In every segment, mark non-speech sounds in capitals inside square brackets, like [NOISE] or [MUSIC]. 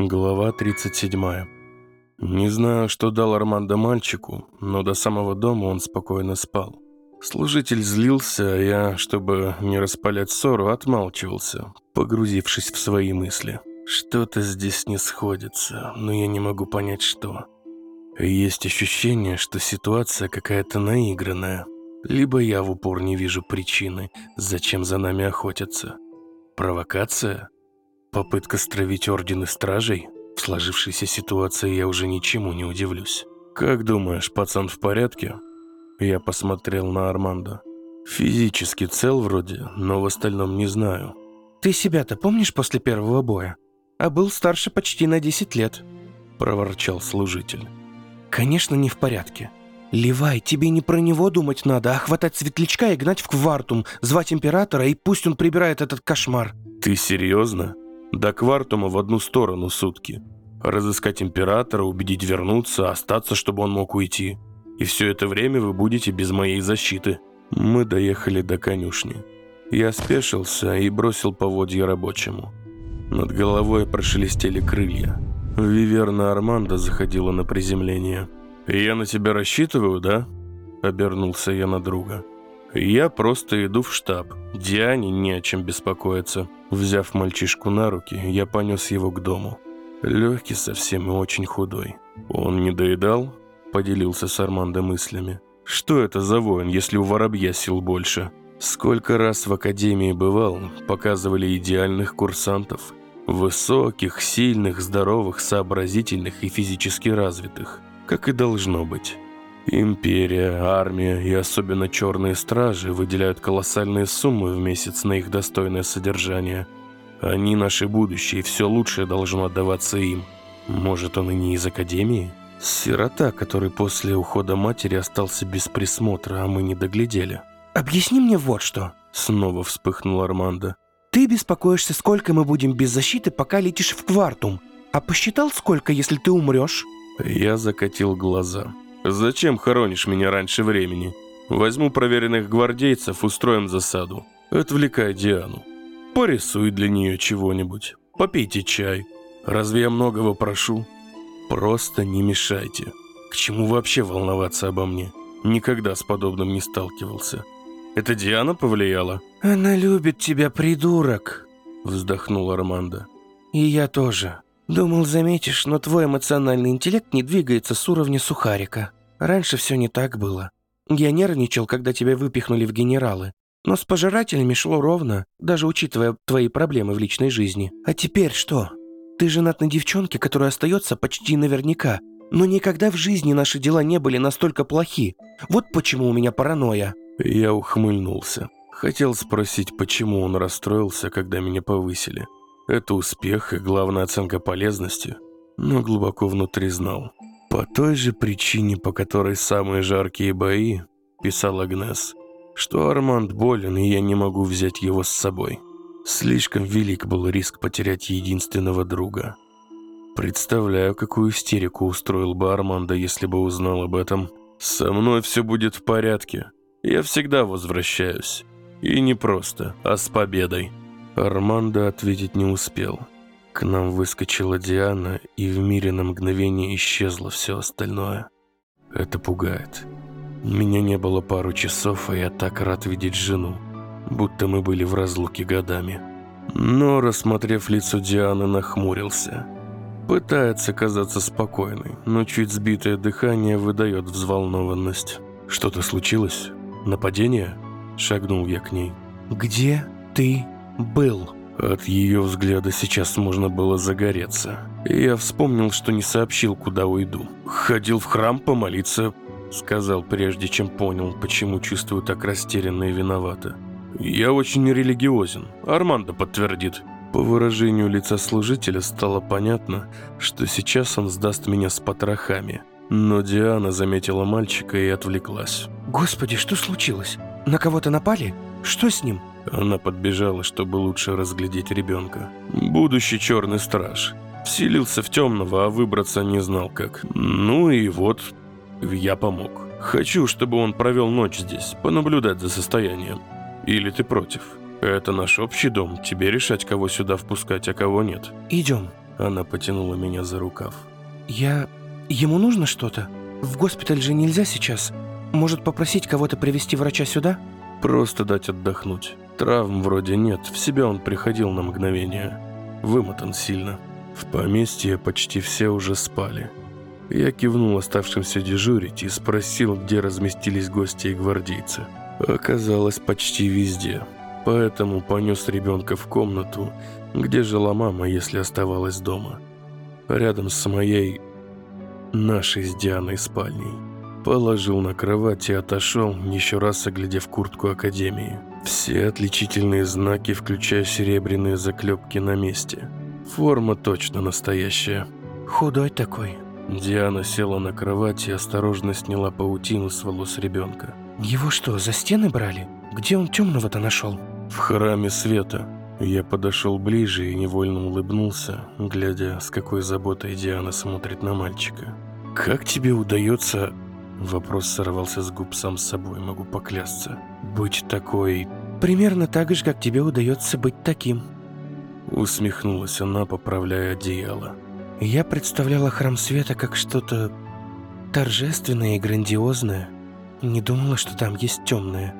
Глава 37. Не знаю, что дал Армандо мальчику, но до самого дома он спокойно спал. Служитель злился, а я, чтобы не распалять ссору, отмалчивался, погрузившись в свои мысли. Что-то здесь не сходится, но я не могу понять, что. Есть ощущение, что ситуация какая-то наигранная. Либо я в упор не вижу причины, зачем за нами охотятся. Провокация? Попытка стравить ордены стражей? В сложившейся ситуации я уже ничему не удивлюсь. «Как думаешь, пацан в порядке?» Я посмотрел на Армандо. Физически цел вроде, но в остальном не знаю. «Ты себя-то помнишь после первого боя? А был старше почти на 10 лет», – проворчал служитель. «Конечно, не в порядке. Левай, тебе не про него думать надо, а хватать светлячка и гнать в квартум, звать императора, и пусть он прибирает этот кошмар». «Ты серьезно?» До квартума в одну сторону сутки. Разыскать императора, убедить вернуться, остаться, чтобы он мог уйти. И все это время вы будете без моей защиты. Мы доехали до конюшни. Я спешился и бросил поводья рабочему. Над головой прошелестели крылья. Виверна Армандо заходила на приземление. «Я на тебя рассчитываю, да?» Обернулся я на друга. «Я просто иду в штаб. Диане не о чем беспокоиться». Взяв мальчишку на руки, я понес его к дому. Легкий совсем и очень худой. Он не доедал? Поделился с Армандо мыслями. Что это за воин, если у воробья сил больше? Сколько раз в академии бывал, показывали идеальных курсантов. Высоких, сильных, здоровых, сообразительных и физически развитых. Как и должно быть. Империя, армия и особенно черные стражи выделяют колоссальные суммы в месяц на их достойное содержание. Они наше будущее, и все лучшее должно отдаваться им. Может, он и не из Академии? Сирота, который после ухода матери остался без присмотра, а мы не доглядели. «Объясни мне вот что!» Снова вспыхнул Армандо. «Ты беспокоишься, сколько мы будем без защиты, пока летишь в квартум. А посчитал, сколько, если ты умрешь?» Я закатил глаза. «Зачем хоронишь меня раньше времени? Возьму проверенных гвардейцев, устроим засаду. Отвлекай Диану. Порисуй для нее чего-нибудь. Попейте чай. Разве я многого прошу? Просто не мешайте. К чему вообще волноваться обо мне? Никогда с подобным не сталкивался. Это Диана повлияла?» «Она любит тебя, придурок», — вздохнул Армандо. «И я тоже. Думал, заметишь, но твой эмоциональный интеллект не двигается с уровня сухарика. Раньше все не так было. Я нервничал, когда тебя выпихнули в генералы. Но с пожирателями шло ровно, даже учитывая твои проблемы в личной жизни. А теперь что? Ты женат на девчонке, которая остается почти наверняка. Но никогда в жизни наши дела не были настолько плохи. Вот почему у меня паранойя». Я ухмыльнулся. Хотел спросить, почему он расстроился, когда меня повысили. Это успех и главная оценка полезности. Но глубоко внутри знал. «По той же причине, по которой самые жаркие бои», — писал Агнес, «что Арманд болен, и я не могу взять его с собой. Слишком велик был риск потерять единственного друга. Представляю, какую истерику устроил бы Армандо, если бы узнал об этом. Со мной все будет в порядке. Я всегда возвращаюсь. И не просто, а с победой». Армандо ответить не успел. К нам выскочила Диана, и в мире на мгновение исчезло все остальное. Это пугает. Меня не было пару часов, а я так рад видеть жену, будто мы были в разлуке годами. Но, рассмотрев лицо Дианы, нахмурился. Пытается казаться спокойной, но чуть сбитое дыхание выдает взволнованность. «Что-то случилось? Нападение?» Шагнул я к ней. «Где ты был?» От ее взгляда сейчас можно было загореться. Я вспомнил, что не сообщил, куда уйду. «Ходил в храм помолиться», — сказал, прежде чем понял, почему чувствую так растерянно и виновато. «Я очень религиозен. Армандо подтвердит». По выражению лица служителя стало понятно, что сейчас он сдаст меня с потрохами. Но Диана заметила мальчика и отвлеклась. «Господи, что случилось? На кого-то напали? Что с ним?» Она подбежала, чтобы лучше разглядеть ребенка. Будущий черный страж. Вселился в темного, а выбраться не знал как. Ну и вот, я помог. Хочу, чтобы он провел ночь здесь, понаблюдать за состоянием. Или ты против? Это наш общий дом, тебе решать, кого сюда впускать, а кого нет. Идем. Она потянула меня за рукав. Я... Ему нужно что-то? В госпиталь же нельзя сейчас. Может, попросить кого-то привести врача сюда? Просто дать отдохнуть. Травм вроде нет, в себя он приходил на мгновение. Вымотан сильно. В поместье почти все уже спали. Я кивнул оставшимся дежурить и спросил, где разместились гости и гвардейцы. Оказалось, почти везде. Поэтому понес ребенка в комнату, где жила мама, если оставалась дома. Рядом с моей... нашей с Дианой спальней. Положил на кровать и отошел, еще раз оглядев куртку Академии. Все отличительные знаки, включая серебряные заклепки на месте. Форма точно настоящая. Худой такой. Диана села на кровать и осторожно сняла паутину с волос ребенка. Его что, за стены брали? Где он темного-то нашел? В храме света. Я подошел ближе и невольно улыбнулся, глядя, с какой заботой Диана смотрит на мальчика. «Как тебе удается...» Вопрос сорвался с губ сам с собой, могу поклясться. «Быть такой...» Примерно так же, как тебе удается быть таким. Усмехнулась она, поправляя одеяло. Я представляла храм света как что-то торжественное и грандиозное. Не думала, что там есть темное.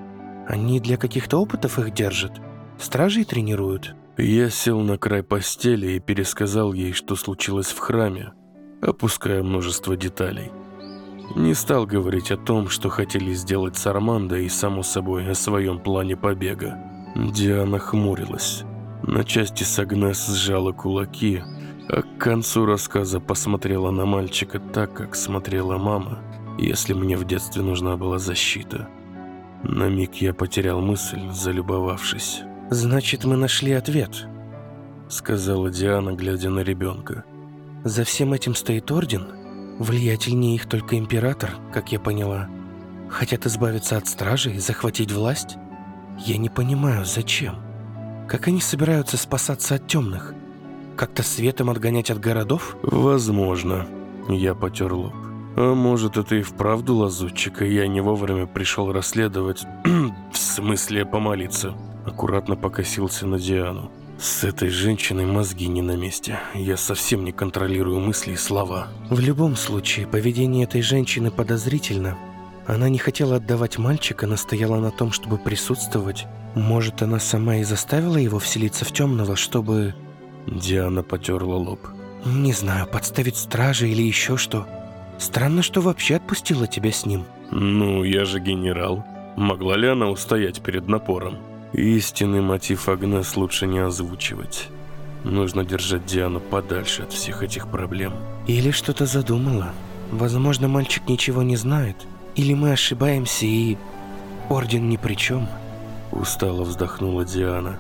Они для каких-то опытов их держат. Стражей тренируют. Я сел на край постели и пересказал ей, что случилось в храме, опуская множество деталей. Не стал говорить о том, что хотели сделать с Армандо и, само собой, о своем плане побега. Диана хмурилась. На части с сжала кулаки, а к концу рассказа посмотрела на мальчика так, как смотрела мама, если мне в детстве нужна была защита. На миг я потерял мысль, залюбовавшись. «Значит, мы нашли ответ», — сказала Диана, глядя на ребенка. «За всем этим стоит Орден? Влиятельнее их только Император, как я поняла. Хотят избавиться от стражи и захватить власть? Я не понимаю, зачем? Как они собираются спасаться от темных? Как-то светом отгонять от городов? Возможно. Я потер лоб. А может, это и вправду лазутчик, и я не вовремя пришел расследовать... [CLEARS THROAT] в смысле, помолиться. Аккуратно покосился на Диану. С этой женщиной мозги не на месте. Я совсем не контролирую мысли и слова. В любом случае, поведение этой женщины подозрительно. Она не хотела отдавать мальчика, настояла на том, чтобы присутствовать. Может, она сама и заставила его вселиться в темного, чтобы... Диана потерла лоб. Не знаю, подставить стражи или еще что. Странно, что вообще отпустила тебя с ним. Ну, я же генерал. Могла ли она устоять перед напором? Истинный мотив Агнес лучше не озвучивать. Нужно держать Диану подальше от всех этих проблем. Или что-то задумала. Возможно, мальчик ничего не знает. Или мы ошибаемся и... Орден ни при чем. Устало вздохнула Диана.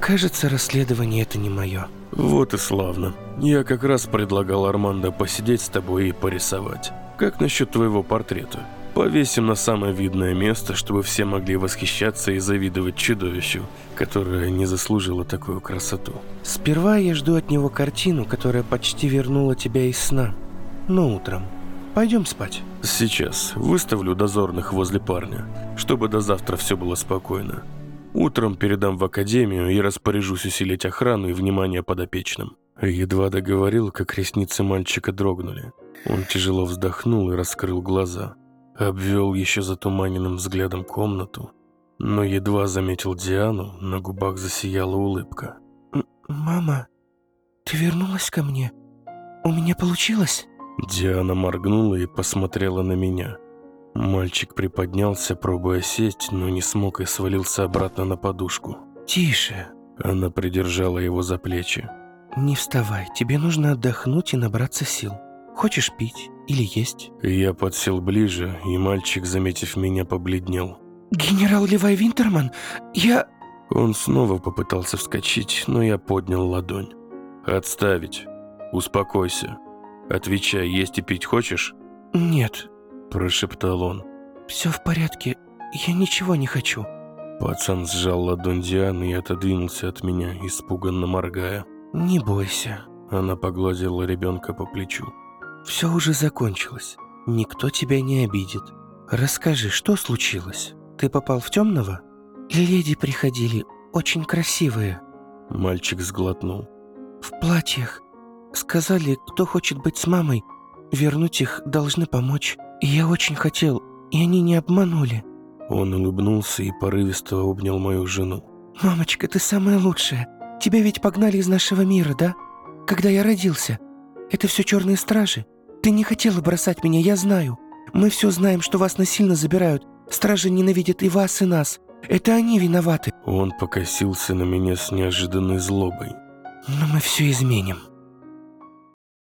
Кажется, расследование это не мое. Вот и славно. Я как раз предлагал Армандо посидеть с тобой и порисовать. Как насчет твоего портрета? Повесим на самое видное место, чтобы все могли восхищаться и завидовать чудовищу, которое не заслужило такую красоту. Сперва я жду от него картину, которая почти вернула тебя из сна. Но утром. Пойдем спать. Сейчас выставлю дозорных возле парня, чтобы до завтра все было спокойно. Утром передам в академию и распоряжусь усилить охрану и внимание подопечным. Едва договорил, как ресницы мальчика дрогнули. Он тяжело вздохнул и раскрыл глаза. Обвел еще затуманенным взглядом комнату, но едва заметил Диану, на губах засияла улыбка. «Мама, ты вернулась ко мне? У меня получилось?» Диана моргнула и посмотрела на меня. Мальчик приподнялся, пробуя сесть, но не смог и свалился обратно на подушку. «Тише!» Она придержала его за плечи. «Не вставай, тебе нужно отдохнуть и набраться сил. Хочешь пить или есть?» Я подсел ближе, и мальчик, заметив меня, побледнел. «Генерал Левай Винтерман, я...» Он снова попытался вскочить, но я поднял ладонь. «Отставить. Успокойся. Отвечай, есть и пить хочешь?» «Нет», – прошептал он. «Все в порядке. Я ничего не хочу». Пацан сжал ладонь Дианы и отодвинулся от меня, испуганно моргая. «Не бойся». Она погладила ребенка по плечу. «Все уже закончилось. Никто тебя не обидит. Расскажи, что случилось? Ты попал в темного? Леди приходили, очень красивые». Мальчик сглотнул. «В платьях. Сказали, кто хочет быть с мамой, вернуть их должны помочь. И я очень хотел, и они не обманули. Он улыбнулся и порывисто обнял мою жену. «Мамочка, ты самая лучшая. Тебя ведь погнали из нашего мира, да? Когда я родился. Это все черные стражи. Ты не хотела бросать меня, я знаю. Мы все знаем, что вас насильно забирают. Стражи ненавидят и вас, и нас. Это они виноваты. Он покосился на меня с неожиданной злобой. Но мы все изменим.